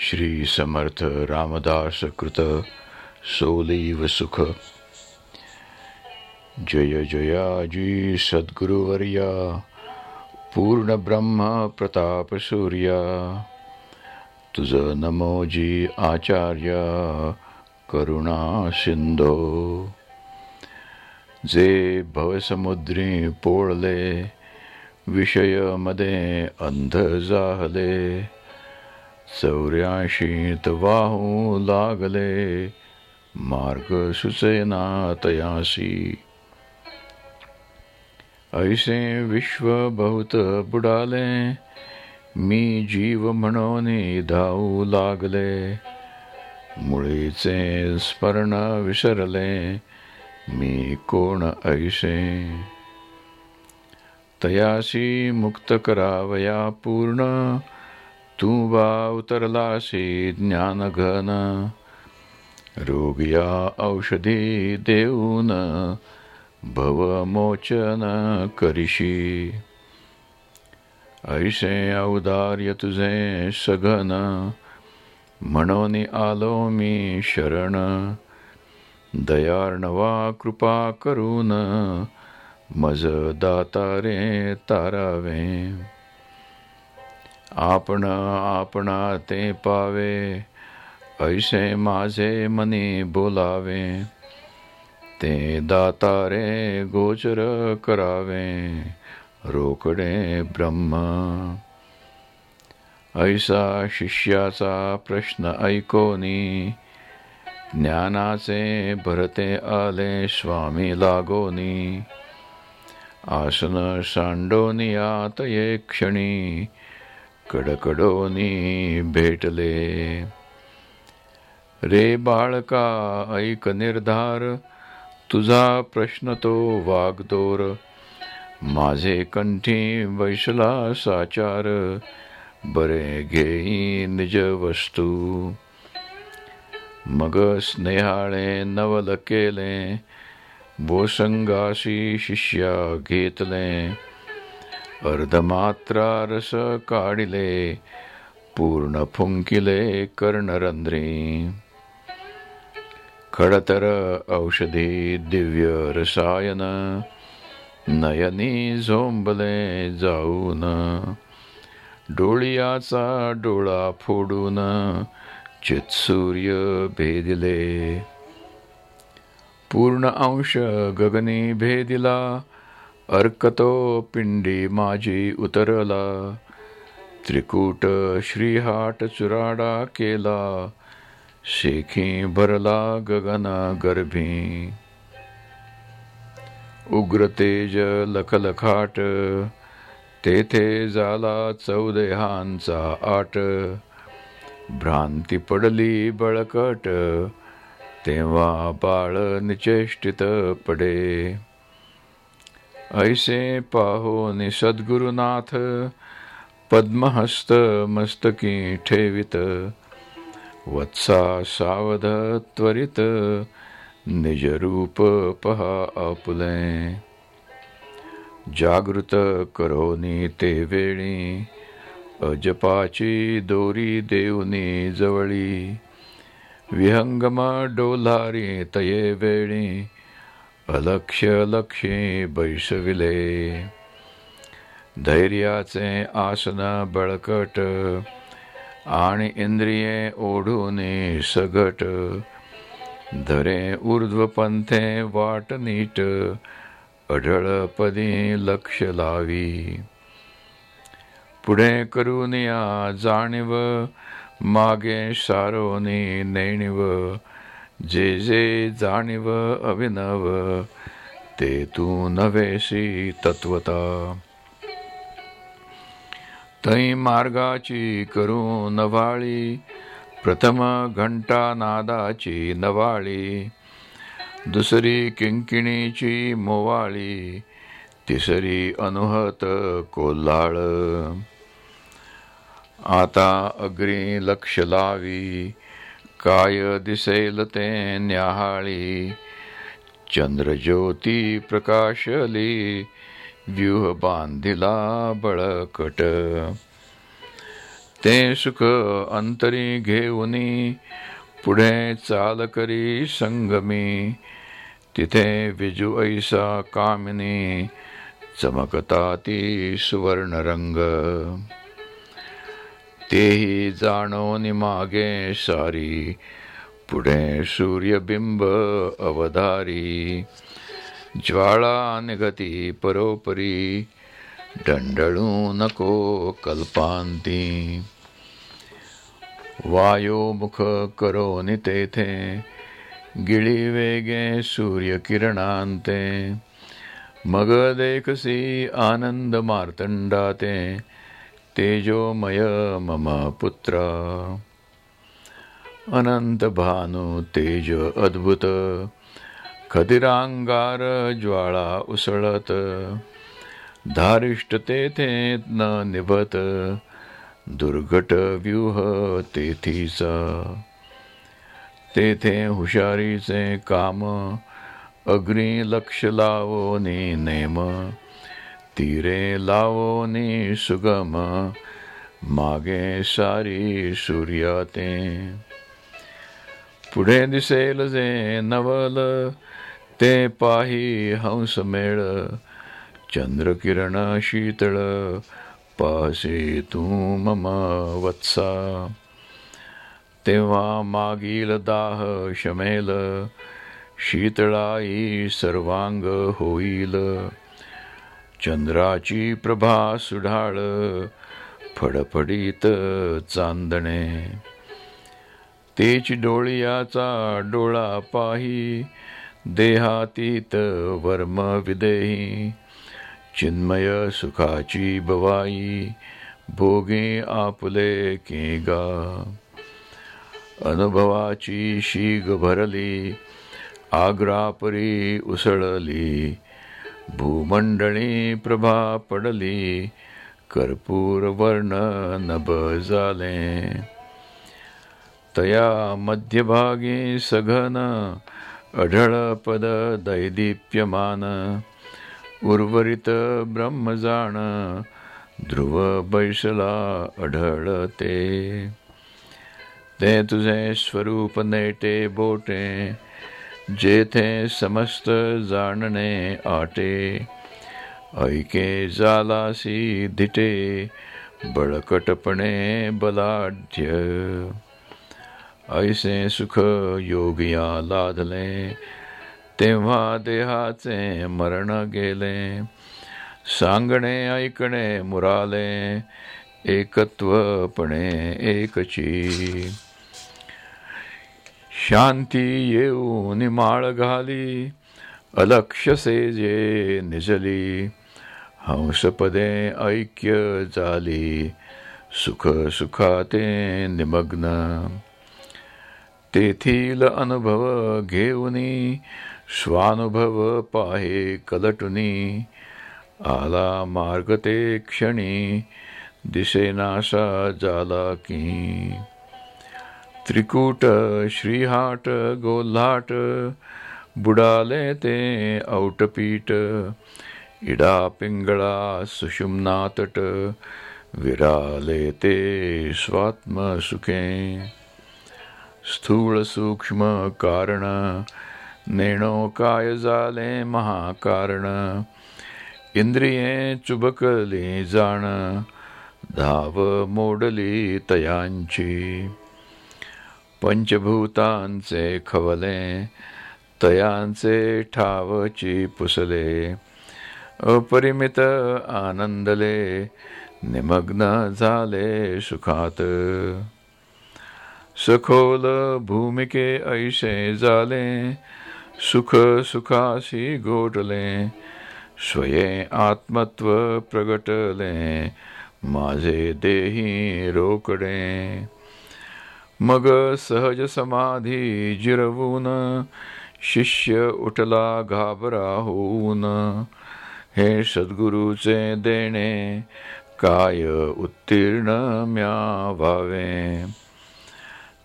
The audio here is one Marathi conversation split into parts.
श्री समर्थ रामदास कृत सोलीव सुख। जय जयाजी सद्गुरुवर्या पूर्ण ब्रह्म प्रताप सूर्या। तुझ नमोजी आचार्य करुणा सिंधो। जे भवसमुद्री पोळले विषयमध्ये अंध जाहले। चौऱ्याशीत वाहू लागले. मार्ग सुचेना तयासी. ऐसे विश्व बहुत बुडाले. मी जीव म्हणून धावू लागले. मुळीचे स्मरण विसरले. मी कोण ऐसे? तयासी मुक्त करावया पूर्ण. तू बा उतरलासी ज्ञानघन रोगिया औषधी देऊन भवमोचन करिशी ऐसे औदार्य तुझे सघन म्हणून आलो मी शरण दयार्णवा कृपा करून मज दातारे तारावे आपण आपणा ते पावे ऐसे माझे मनी बोलावे ते दातारे गोचर करावे रोकडे ब्रह्म ऐसा शिष्याचा प्रश्न ऐकोनी ज्ञानाचे भरते आले स्वामी लागोनी आसन सांडोनियात ये क्षणी कडकडोनी भेटले. रे बाळका ऐक निर्धार तुझा प्रश्न तो वागदोर माझे कंठी बैसला साचार बरे घेई निज वस्तू. मग स्नेहाळे नवल केले बोसंगाशी शिष्या घेतले. अर्धमात्रा रस काढिले पूर्ण फुंकिले कर्णरंध्री. खडतर औषधी दिव्य रसायन नयनी झोंबले जाऊन. डोळियाचा डोळा फोडून चित्सूर्य भेदिले. पूर्ण अंश गगनी भेदिला अर्कतो पिंडी माझी उतरला. त्रिकूट श्रीहाट चुराडा केला. शेखी भरला गगन गर्भी. उग्र तेज लखलखाट. तेथे झाला चौदेहांचा आट. भ्रांती पडली बळकट. तेव्हा बाळ निचेष्टित पडे. ऐसे पाहो सद्गुरुनाथ पद्महस्त मस्तकी ठेवित। वत्सा सावध त्वरित निजरूप पहा आपुले। जागृत करोनी ते वेळी अजपाची दोरी देवनी जवळी। विहंगम डोलारी तये वेळी अलक्ष लक्षी बैसविले. धैर्याचे आसन बळकट आणि इंद्रिये ओढून सगट. धरे ऊर्ध्वपंथे वाट नीट अढळपदी लक्ष लावी. पुढे करून या जाणीव मागे सारोनी नेणीव. जे जे जाणीव अभिनव ते तू नवेशी तत्वता. तै मार्गाची करू नवाळी प्रथम घंटा नादाची नवाळी दुसरी किंकिणीची मोवाळी तिसरी अनुहत कोल्हाळ आता अग्री लक्ष लावी काय दिसेल ते न्याहाळी चंद्रज्योती प्रकाशली व्यूह बांधिला बळकट ते सुख अंतरी घेऊनी पुढे चाल करी संगमी तिथे विजू ऐसा कामिनी चमकता ती सुवर्ण रंग तेही जाणवनी मागे सारी पुढे सूर्यबिंब अवधारी. ज्वाळा निगती परोपरी डंडळू नको कल्पांती. वायोमुख करोनि तेथे गिळी वेगे सूर्यकिरणांते. मग देखसी आनंद मार्तंडाते तेजोमय मम पुत्र। अनंत भानु तेज अद्भुत। खदिरांगार ज्वाळा उसळत। धारिष्ट तेथे न निभत। दुर्घट व्यूह तेथीचा तेथे हुशारीचे काम अग्नी लक्ष लावोनी नेम। तीरे लावोनी सुगम मागे सारी सूर्याते. पुढे दिसेल जे नवल ते पाही हंस मेळ. चंद्रकिरण शीतळ पासे तू मम वत्सा. तेव्हा मागील दाह शमेल शीतळाई सर्वांग होईल. चंद्राची प्रभा सुढाळ फडफडीत चांदणे. तेच डोळियाचा डोळा पाही देहातीत वर्म विदेही. चिन्मय सुखाची बवाई भोगे आपले केगा. अनुभवाची शीग भरली आग्रापरी उसळली. भूमंडळी प्रभा पडली कर्पूर वर्ण नभ झाले. तया मध्यभागी सघन अढळ पद दैदीप्यमान उर्वरित ब्रह्मजाण ध्रुव बैसला आढळते ते तुझे स्वरूप नेटे बोटे जेथे समस्त जाणणे आटे ऐके जालासी धिटे बळकटपणे बलाढ्य. ऐसे सुख योगिया लाधले तेव्हा देहाचे मरण गेले. सांगणे ऐकणे मुराले एकत्वपणे एकची. शांती येऊन माळ घाली अलक्षसे जे निजली. हंसपदे ऐक्य झाली सुख सुखाते निमग्न. तेथील अनुभव घेऊनी स्वानुभव पाहे कलटुनी. आला मार्ग ते क्षणी दिसेनासा जाला की. त्रिकूट श्रीहाट गोल्हाट बुडाले ते औटपीट इडा पिंगळा सुषुम्नातट विराले ते स्वात्म सुखे स्थूळ सूक्ष्म कारण नेणो काय झाले महाकारण इंद्रिये चुबकली जाण धाव मोडली तयांची. पंचभूतांचे खवले तयांचे ठावची पुसले। अपरिमित आनंदले निमग्न झाले सुखात। सखोल भूमिके ऐसे झाले सुख सुखाशी गोटले स्वये आत्मत्व प्रगटले, माझे देही रोकडे। मग सहज समाधी जिरवून शिष्य उठला घाबरा होऊन हे सद्गुरूचे देणे काय उत्तीर्ण म्या व्हावे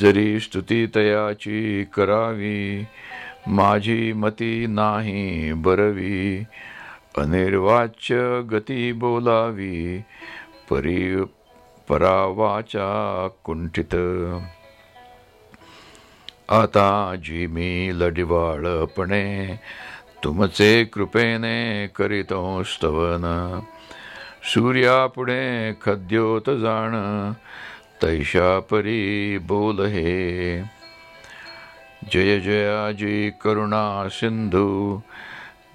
जरी स्तुती तयाची करावी माझी मती नाही बरवी. अनिर्वाच्य गती बोलावी परी परावाचा कुंठित. आता जी मी लढिवाळपणे तुमचे कृपेने करीतो स्तवन सूर्यापुढे खद्योत जाण तैशा परी बोल हे. जय जयाजी करुणा सिंधू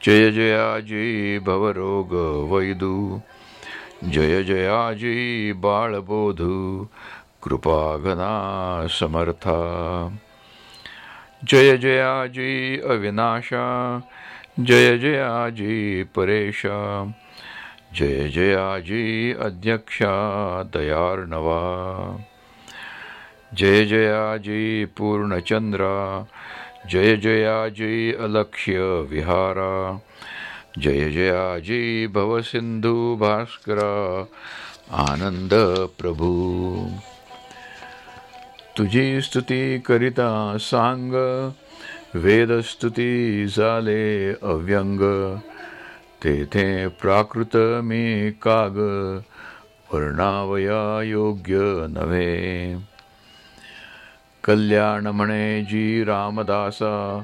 जय जयाजी भवरोग वैदू. जय जयाजी बाळबोधू कृपाघना समर्था। जय जयाजी अविनाशा, जय जयाजी परेशा, जय जयाजी अध्यक्षा दयार्णवा। जय जयाजी पूर्णचंद्रा, जय जयाजी अलक्ष्य विहारा। जय जयाजी भवसिंधू भास्करा आनंद प्रभू। तुझी स्तुती करिता सांग वेदस्तुती झाले अव्यंग। तेथे प्राकृत मी काग वर्णावया योग्य नव्हे। कल्याण म्हणे जी रामदासा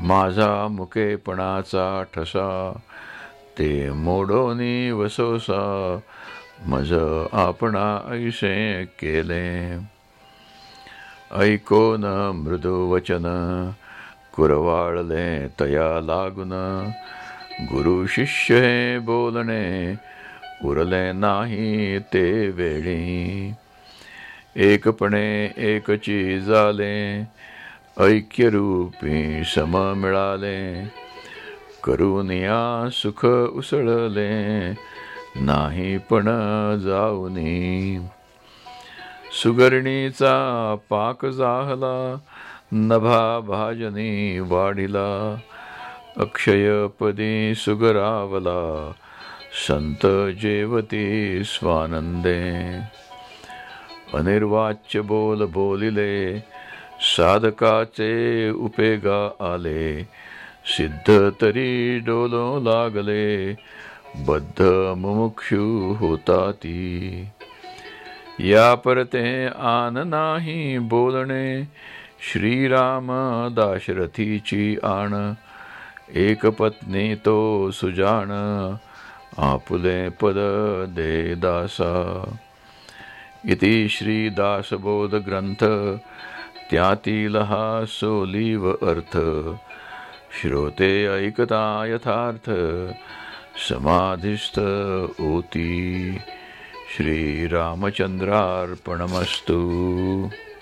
माझा मुकेपणाचा ठसा ते मोडोनी वसोसा मज आपणा ऐसे केले. ऐकोन मृदू वचन कुरवाळले तया लागून. गुरु शिष्य हे बोलणे उरले नाही ते वेळी. एकपणे एकची झाले ऐक्यरूपी सम मिळाले करून या सुख उसळले नाही पण जाऊनी. सुगरणीचा पाक जाहला नभा भाजनी वाढिला अक्षयपदी सुगरावला संत जेवती स्वानंदे. अनिर्वाच्य बोल बोलिले साधकाचे उपेगा आले. सिद्ध तरी डोलो लागले. बद्ध मुमुक्षु होता ती. या परते आन नाही बोलणे. श्रीराम दाशरथीची आण. एक पत्नी तो सुजाण. आपुले पद दे दासा. इति श्रीदासबोध ग्रंथ त्यातील हा सोलीव अर्थ। श्रोते ऐकता यथार्थ। समाधिस्थ ओती। श्रीरामचंद्रार्पणमस्तु।